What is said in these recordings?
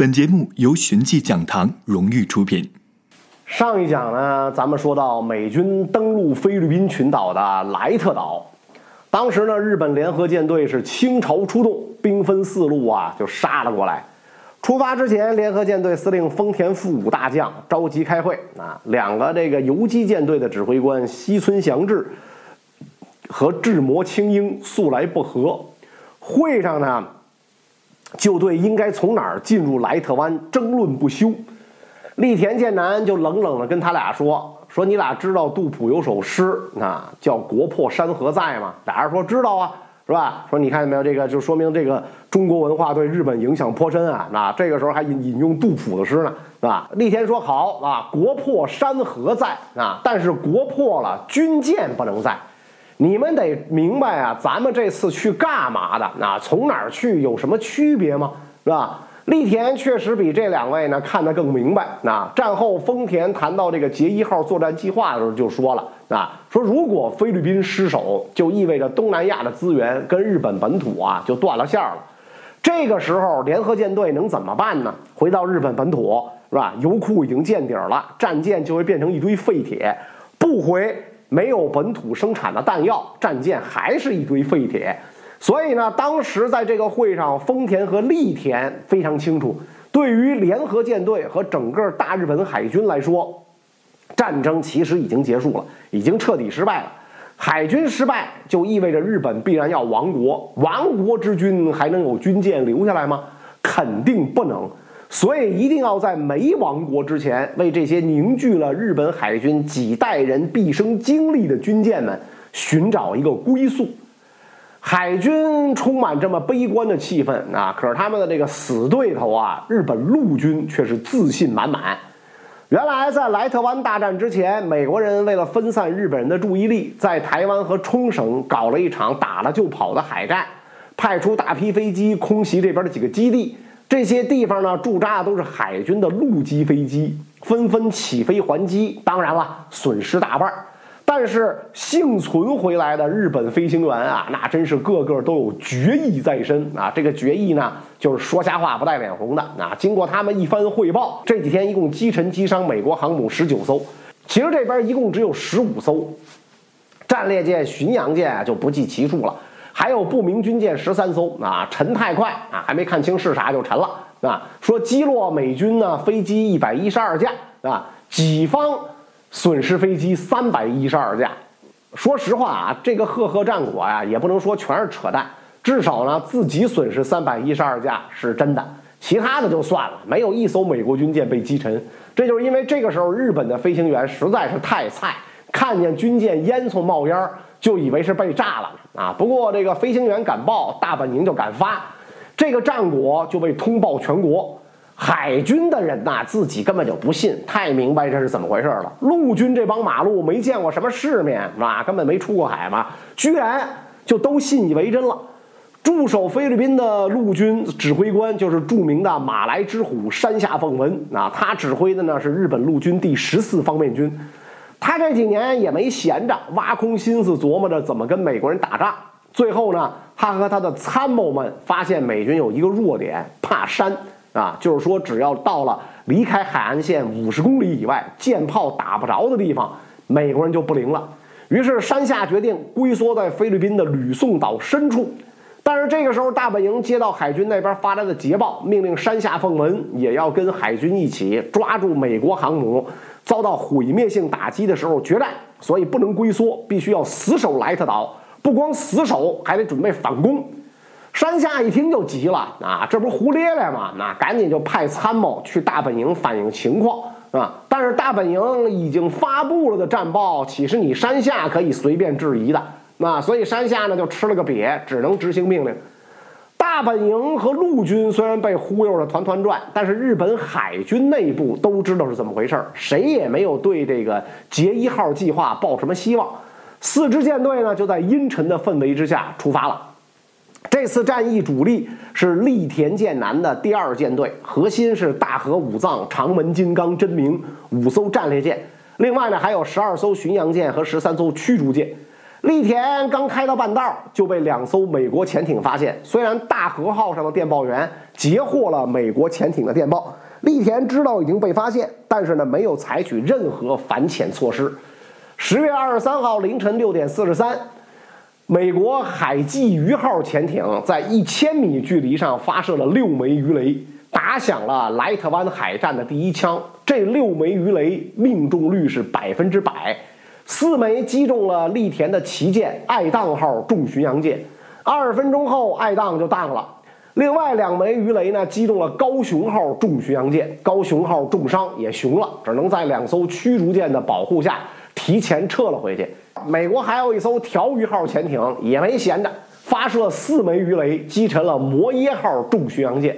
本节目由寻迹讲堂荣誉出品。上一讲呢，咱们说到美军登陆菲律宾群岛的莱特岛，当时呢，日本联合舰队是倾巢出动，兵分四路啊，就杀了过来。出发之前，联合舰队司令丰田富武大将召集开会啊，两个这个游击舰队的指挥官西村祥治和志摩青英素来不和，会上呢。就对应该从哪儿进入莱特湾争论不休，栗田健男就冷冷的跟他俩说：“说你俩知道杜甫有首诗啊，叫‘国破山河在’吗？”俩人说：“知道啊，是吧？”说你看见没有，这个就说明这个中国文化对日本影响颇深啊。那这个时候还引引用杜甫的诗呢，是吧？栗田说：“好啊，国破山河在啊，但是国破了，军舰不能在。”你们得明白啊，咱们这次去干嘛的？那从哪儿去有什么区别吗？是吧？栗田确实比这两位呢看得更明白。那战后丰田谈到这个杰一号作战计划的时候就说了啊，说如果菲律宾失守，就意味着东南亚的资源跟日本本土啊就断了线了。这个时候联合舰队能怎么办呢？回到日本本土是吧？油库已经见底了，战舰就会变成一堆废铁，不回。没有本土生产的弹药，战舰还是一堆废铁。所以呢，当时在这个会上，丰田和栗田非常清楚，对于联合舰队和整个大日本海军来说，战争其实已经结束了，已经彻底失败了。海军失败就意味着日本必然要亡国，亡国之君还能有军舰留下来吗？肯定不能。所以一定要在没亡国之前，为这些凝聚了日本海军几代人毕生精力的军舰们寻找一个归宿。海军充满这么悲观的气氛啊，可是他们的这个死对头啊，日本陆军却是自信满满。原来在莱特湾大战之前，美国人为了分散日本人的注意力，在台湾和冲绳搞了一场打了就跑的海战，派出大批飞机空袭这边的几个基地。这些地方呢，驻扎的都是海军的陆基飞机，纷纷起飞还击。当然了，损失大半，但是幸存回来的日本飞行员啊，那真是个个都有决意在身啊！这个决意呢，就是说瞎话不带脸红的。啊，经过他们一番汇报，这几天一共击沉击伤美国航母十九艘，其实这边一共只有十五艘战列舰、巡洋舰啊，就不计其数了。还有不明军舰十三艘啊，沉太快啊，还没看清是啥就沉了啊。说击落美军呢飞机一百一十二架啊，己方损失飞机三百一十二架。说实话啊，这个赫赫战果呀，也不能说全是扯淡，至少呢自己损失三百一十二架是真的，其他的就算了，没有一艘美国军舰被击沉。这就是因为这个时候日本的飞行员实在是太菜，看见军舰烟囱冒烟。就以为是被炸了啊！不过这个飞行员敢报，大本营就敢发，这个战果就被通报全国。海军的人呐，自己根本就不信，太明白这是怎么回事了。陆军这帮马路没见过什么世面啊，根本没出过海嘛，居然就都信以为真了。驻守菲律宾的陆军指挥官就是著名的马来之虎山下奉文啊，他指挥的呢是日本陆军第十四方面军。他这几年也没闲着，挖空心思琢磨着怎么跟美国人打仗。最后呢，他和他的参谋们发现美军有一个弱点，怕山啊，就是说只要到了离开海岸线五十公里以外，舰炮打不着的地方，美国人就不灵了。于是山下决定龟缩在菲律宾的吕宋岛深处。但是这个时候，大本营接到海军那边发来的捷报，命令山下奉文也要跟海军一起抓住美国航母。遭到毁灭性打击的时候决战，所以不能龟缩，必须要死守莱特岛。不光死守，还得准备反攻。山下一听就急了啊，这不是胡咧咧吗？那赶紧就派参谋去大本营反映情况啊。但是大本营已经发布了的战报，岂是你山下可以随便质疑的？那所以山下呢就吃了个瘪，只能执行命令。大本营和陆军虽然被忽悠的团团转，但是日本海军内部都知道是怎么回事儿谁也没有对这个杰一号计划抱什么希望。四支舰队呢就在阴沉的氛围之下出发了。这次战役主力是栗田舰南的第二舰队，核心是大和武藏、长门金刚、真名五艘战列舰，另外呢还有十二艘巡洋舰和十三艘驱逐舰。栗田刚开到半道，就被两艘美国潜艇发现。虽然大和号上的电报员截获了美国潜艇的电报，栗田知道已经被发现，但是呢，没有采取任何反潜措施。十月二十三号凌晨六点四十三，美国海鲫鱼号潜艇在一千米距离上发射了六枚鱼雷，打响了莱特湾海战的第一枪。这六枚鱼雷命中率是百分之百。四枚击中了栗田的旗舰爱宕号重巡洋舰，二十分钟后爱宕就宕了。另外两枚鱼雷呢击中了高雄号重巡洋舰，高雄号重伤也熊了，只能在两艘驱逐舰的保护下提前撤了回去。美国还有一艘条鱼号潜艇也没闲着，发射四枚鱼雷击沉了摩耶号重巡洋舰。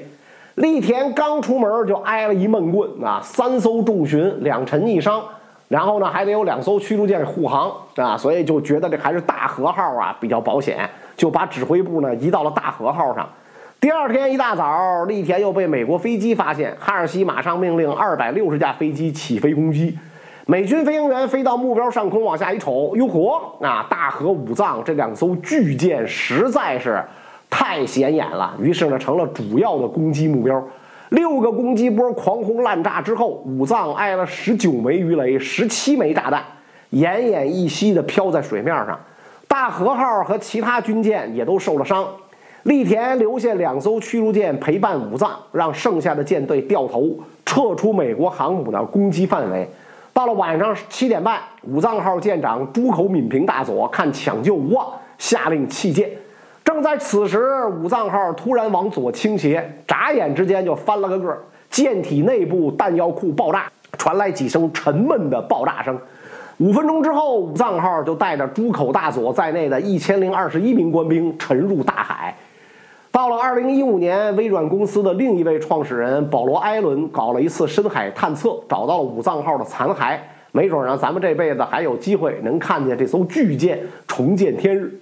栗田刚出门就挨了一闷棍啊，三艘重巡两沉一伤。然后呢，还得有两艘驱逐舰护航啊，所以就觉得这还是大和号啊比较保险，就把指挥部呢移到了大和号上。第二天一大早，栗田又被美国飞机发现，哈尔西马上命令二百六十架飞机起飞攻击。美军飞行员飞到目标上空往下一瞅，哟嚯，啊，大和武藏这两艘巨舰实在是太显眼了，于是呢成了主要的攻击目标。六个攻击波狂轰滥炸之后，武藏挨了十九枚鱼雷、十七枚炸弹，奄奄一息地漂在水面上。大和号和其他军舰也都受了伤。栗田留下两艘驱逐舰陪伴武藏，让剩下的舰队掉头撤出美国航母的攻击范围。到了晚上七点半，武藏号舰长朱口敏平大佐看抢救无望，下令弃舰。正在此时，武藏号突然往左倾斜，眨眼之间就翻了个个，舰体内部弹药库爆炸，传来几声沉闷的爆炸声。五分钟之后，武藏号就带着朱口大佐在内的一千零二十一名官兵沉入大海。到了二零一五年，微软公司的另一位创始人保罗·艾伦搞了一次深海探测，找到了武藏号的残骸，没准呢，咱们这辈子还有机会能看见这艘巨舰重见天日。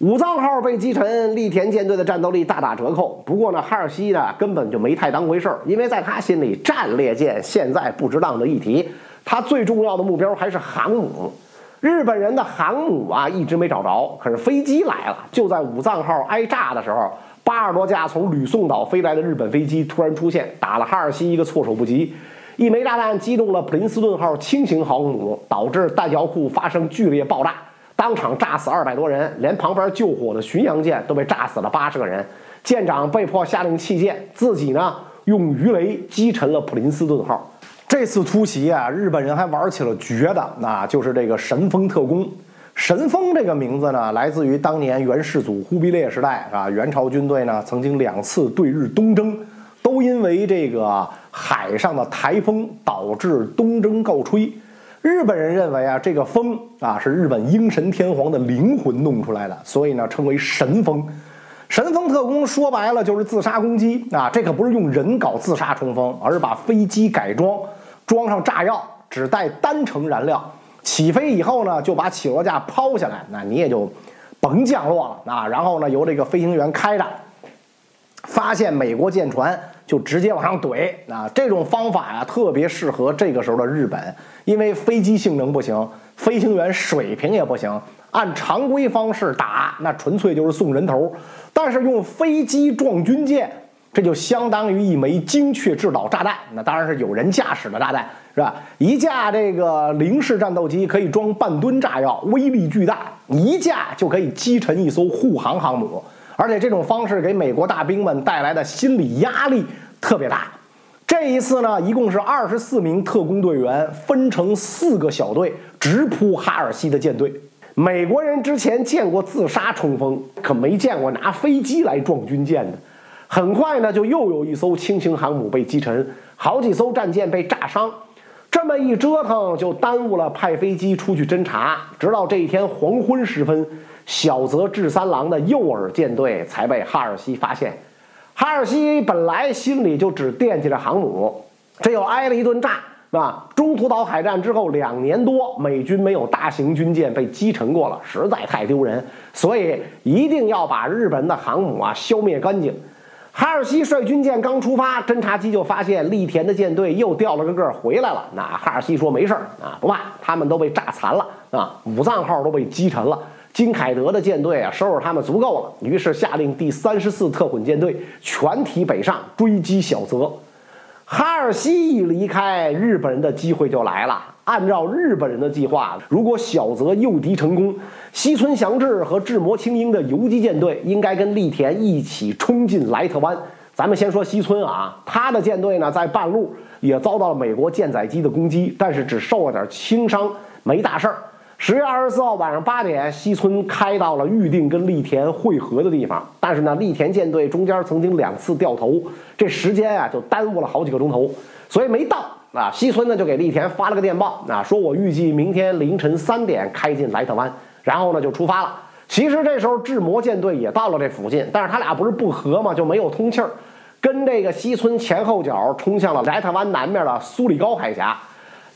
武藏号被击沉，栗田舰队的战斗力大打折扣。不过呢，哈尔西呢根本就没太当回事儿，因为在他心里，战列舰现在不值当的一提，他最重要的目标还是航母。日本人的航母啊一直没找着，可是飞机来了。就在武藏号挨炸的时候，八十多架从吕宋岛飞来的日本飞机突然出现，打了哈尔西一个措手不及。一枚炸弹击中了普林斯顿号轻型航母，导致弹药库发生剧烈爆炸。当场炸死二百多人，连旁边救火的巡洋舰都被炸死了八十个人。舰长被迫下令弃舰，自己呢用鱼雷击沉了普林斯顿号。这次突袭啊，日本人还玩起了绝的，那就是这个神风特工。神风这个名字呢，来自于当年元世祖忽必烈时代啊，元朝军队呢曾经两次对日东征，都因为这个海上的台风导致东征告吹。日本人认为啊，这个风啊是日本鹰神天皇的灵魂弄出来的，所以呢称为神风。神风特工说白了就是自杀攻击啊，这可不是用人搞自杀冲锋，而是把飞机改装，装上炸药，只带单程燃料，起飞以后呢就把起落架抛下来，那你也就甭降落了啊。然后呢由这个飞行员开着，发现美国舰船。就直接往上怼啊！这种方法呀，特别适合这个时候的日本，因为飞机性能不行，飞行员水平也不行。按常规方式打，那纯粹就是送人头。但是用飞机撞军舰，这就相当于一枚精确制导炸弹。那当然是有人驾驶的炸弹，是吧？一架这个零式战斗机可以装半吨炸药，威力巨大，一架就可以击沉一艘护航航母。而且这种方式给美国大兵们带来的心理压力特别大。这一次呢，一共是二十四名特工队员分成四个小队，直扑哈尔西的舰队。美国人之前见过自杀冲锋，可没见过拿飞机来撞军舰的。很快呢，就又有一艘轻型航母被击沉，好几艘战舰被炸伤。这么一折腾，就耽误了派飞机出去侦察。直到这一天黄昏时分。小泽治三郎的诱饵舰队才被哈尔西发现。哈尔西本来心里就只惦记着航母，这又挨了一顿炸，是吧？中途岛海战之后两年多，美军没有大型军舰被击沉过了，实在太丢人，所以一定要把日本的航母啊消灭干净。哈尔西率军舰刚出发，侦察机就发现栗田的舰队又掉了个个回来了。那哈尔西说没事儿啊，不怕，他们都被炸残了啊，武藏号都被击沉了。金凯德的舰队啊，收拾他们足够了，于是下令第三十四特混舰队全体北上追击小泽。哈尔西一离开，日本人的机会就来了。按照日本人的计划，如果小泽诱敌成功，西村祥治和志摩青英的游击舰队应该跟栗田一起冲进莱特湾。咱们先说西村啊，他的舰队呢在半路也遭到了美国舰载机的攻击，但是只受了点轻伤，没大事儿。十月二十四号晚上八点，西村开到了预定跟栗田会合的地方，但是呢，栗田舰队中间曾经两次掉头，这时间啊就耽误了好几个钟头，所以没到。啊，西村呢就给栗田发了个电报，啊，说我预计明天凌晨三点开进莱特湾，然后呢就出发了。其实这时候志摩舰队也到了这附近，但是他俩不是不和嘛？就没有通气儿，跟这个西村前后脚冲向了莱特湾南面的苏里高海峡。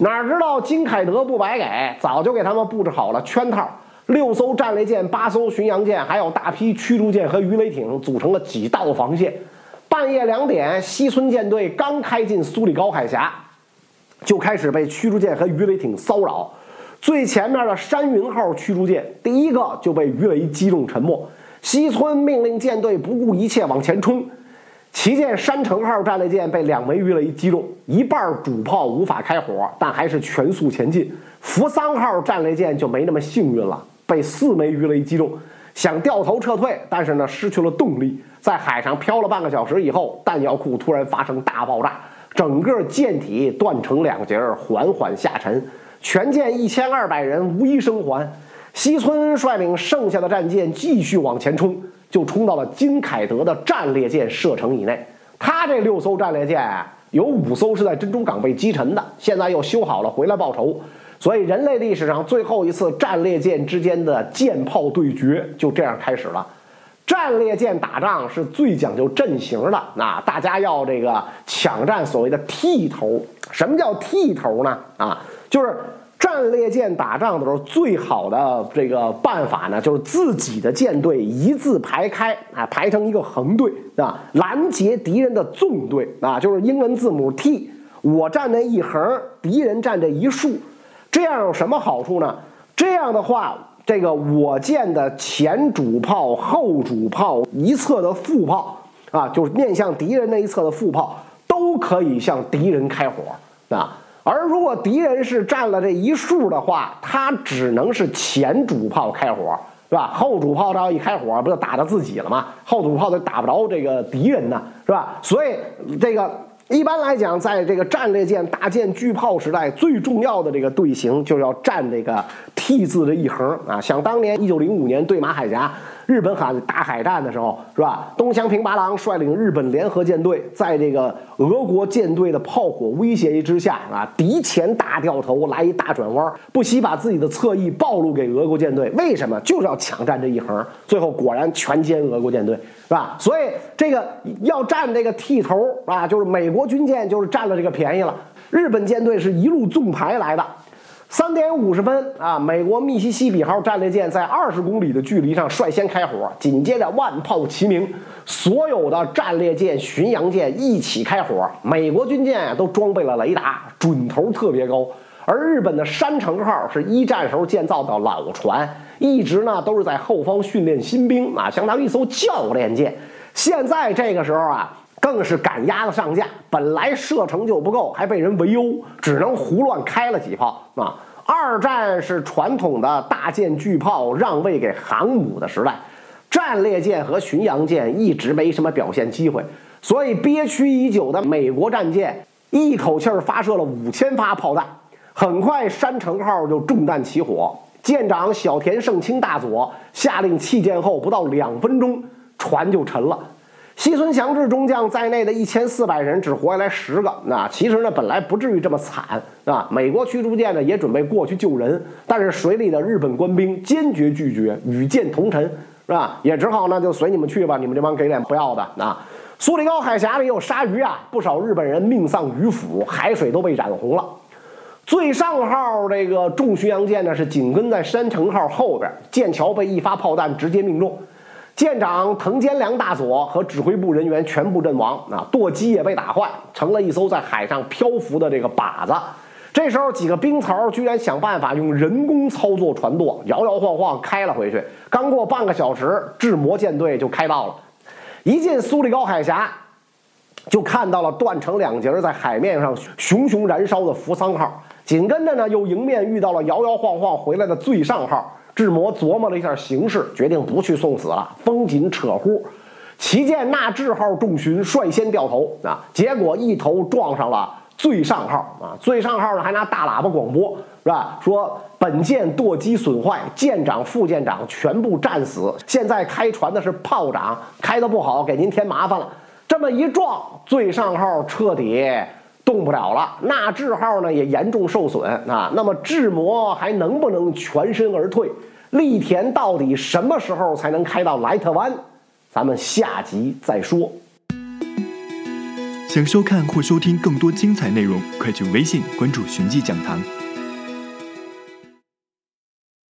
哪知道金凯德不白给，早就给他们布置好了圈套，六艘战列舰、八艘巡洋舰，还有大批驱逐舰和鱼雷艇，组成了几道防线。半夜两点，西村舰队刚开进苏里高海峡。就开始被驱逐舰和鱼雷艇骚扰，最前面的山云号驱逐舰第一个就被鱼雷击中沉没。西村命令舰队不顾一切往前冲，旗舰山城号战列舰被两枚鱼雷击中，一半主炮无法开火，但还是全速前进。扶桑号战列舰就没那么幸运了，被四枚鱼雷击中，想掉头撤退，但是呢失去了动力，在海上漂了半个小时以后，弹药库突然发生大爆炸。整个舰体断成两截，缓缓下沉，全舰一千二百人无一生还。西村率领剩下的战舰继续往前冲，就冲到了金凯德的战列舰射程以内。他这六艘战列舰啊，有五艘是在珍珠港被击沉的，现在又修好了回来报仇。所以人类历史上最后一次战列舰之间的舰炮对决就这样开始了。战列舰打仗是最讲究阵型的，那大家要这个抢占所谓的剃头。什么叫剃头呢？啊，就是战列舰打仗的时候，最好的这个办法呢，就是自己的舰队一字排开啊，排成一个横队啊，拦截敌人的纵队啊，就是英文字母 T，我站那一横，敌人站这一竖，这样有什么好处呢？这样的话。这个我舰的前主炮、后主炮一侧的副炮啊，就是面向敌人那一侧的副炮，都可以向敌人开火啊。而如果敌人是占了这一竖的话，他只能是前主炮开火，是吧？后主炮只要一开火，不就打到自己了吗？后主炮就打不着这个敌人呢，是吧？所以这个。一般来讲，在这个战列舰、大舰、巨炮时代，最重要的这个队形就要占这个 T 字的一横啊。想当年，一九零五年对马海峡。日本喊大海战的时候，是吧？东乡平八郎率领日本联合舰队，在这个俄国舰队的炮火威胁之下，啊，敌前大掉头，来一大转弯，不惜把自己的侧翼暴露给俄国舰队。为什么？就是要抢占这一横。最后果然全歼俄国舰队，是吧？所以这个要占这个剃头啊，就是美国军舰就是占了这个便宜了。日本舰队是一路纵排来的。三点五十分啊，美国密西西比号战列舰在二十公里的距离上率先开火，紧接着万炮齐鸣，所有的战列舰、巡洋舰一起开火。美国军舰啊都装备了雷达，准头特别高。而日本的山城号是一战时候建造的老船，一直呢都是在后方训练新兵啊，相当于一艘教练舰。现在这个时候啊。更是赶鸭子上架，本来射程就不够，还被人围殴，只能胡乱开了几炮啊！二战是传统的大舰巨炮让位给航母的时代，战列舰和巡洋舰一直没什么表现机会，所以憋屈已久的美国战舰一口气儿发射了五千发炮弹，很快山城号就中弹起火，舰长小田胜清大佐下令弃舰后不到两分钟，船就沉了。西村祥治中将在内的一千四百人只活下来十个。那其实呢，本来不至于这么惨啊。美国驱逐舰呢也准备过去救人，但是水里的日本官兵坚决拒绝，与舰同沉，是吧？也只好呢就随你们去吧，你们这帮给脸不要的啊！苏里高海峡里有鲨鱼啊，不少日本人命丧鱼腹，海水都被染红了。最上号这个重巡洋舰呢是紧跟在山城号后边，剑桥被一发炮弹直接命中。舰长藤间良大佐和指挥部人员全部阵亡啊，舵机也被打坏，成了一艘在海上漂浮的这个靶子。这时候几个兵曹居然想办法用人工操作船舵，摇摇晃晃开了回去。刚过半个小时，智摩舰队就开到了。一进苏里高海峡，就看到了断成两截在海面上熊熊燃烧的扶桑号。紧跟着呢，又迎面遇到了摇摇晃晃回来的最上号。智摩琢磨了一下形势，决定不去送死了，风紧扯呼。旗舰纳智号重巡率先掉头啊，结果一头撞上了最上号啊！最上号呢还拿大喇叭广播是吧？说本舰舵机损坏，舰长、副舰长全部战死。现在开船的是炮长，开的不好，给您添麻烦了。这么一撞，最上号彻底动不了了，纳智号呢也严重受损啊。那么智模还能不能全身而退？力田到底什么时候才能开到莱特湾？咱们下集再说。想收看或收听更多精彩内容，快去微信关注“寻迹讲堂”。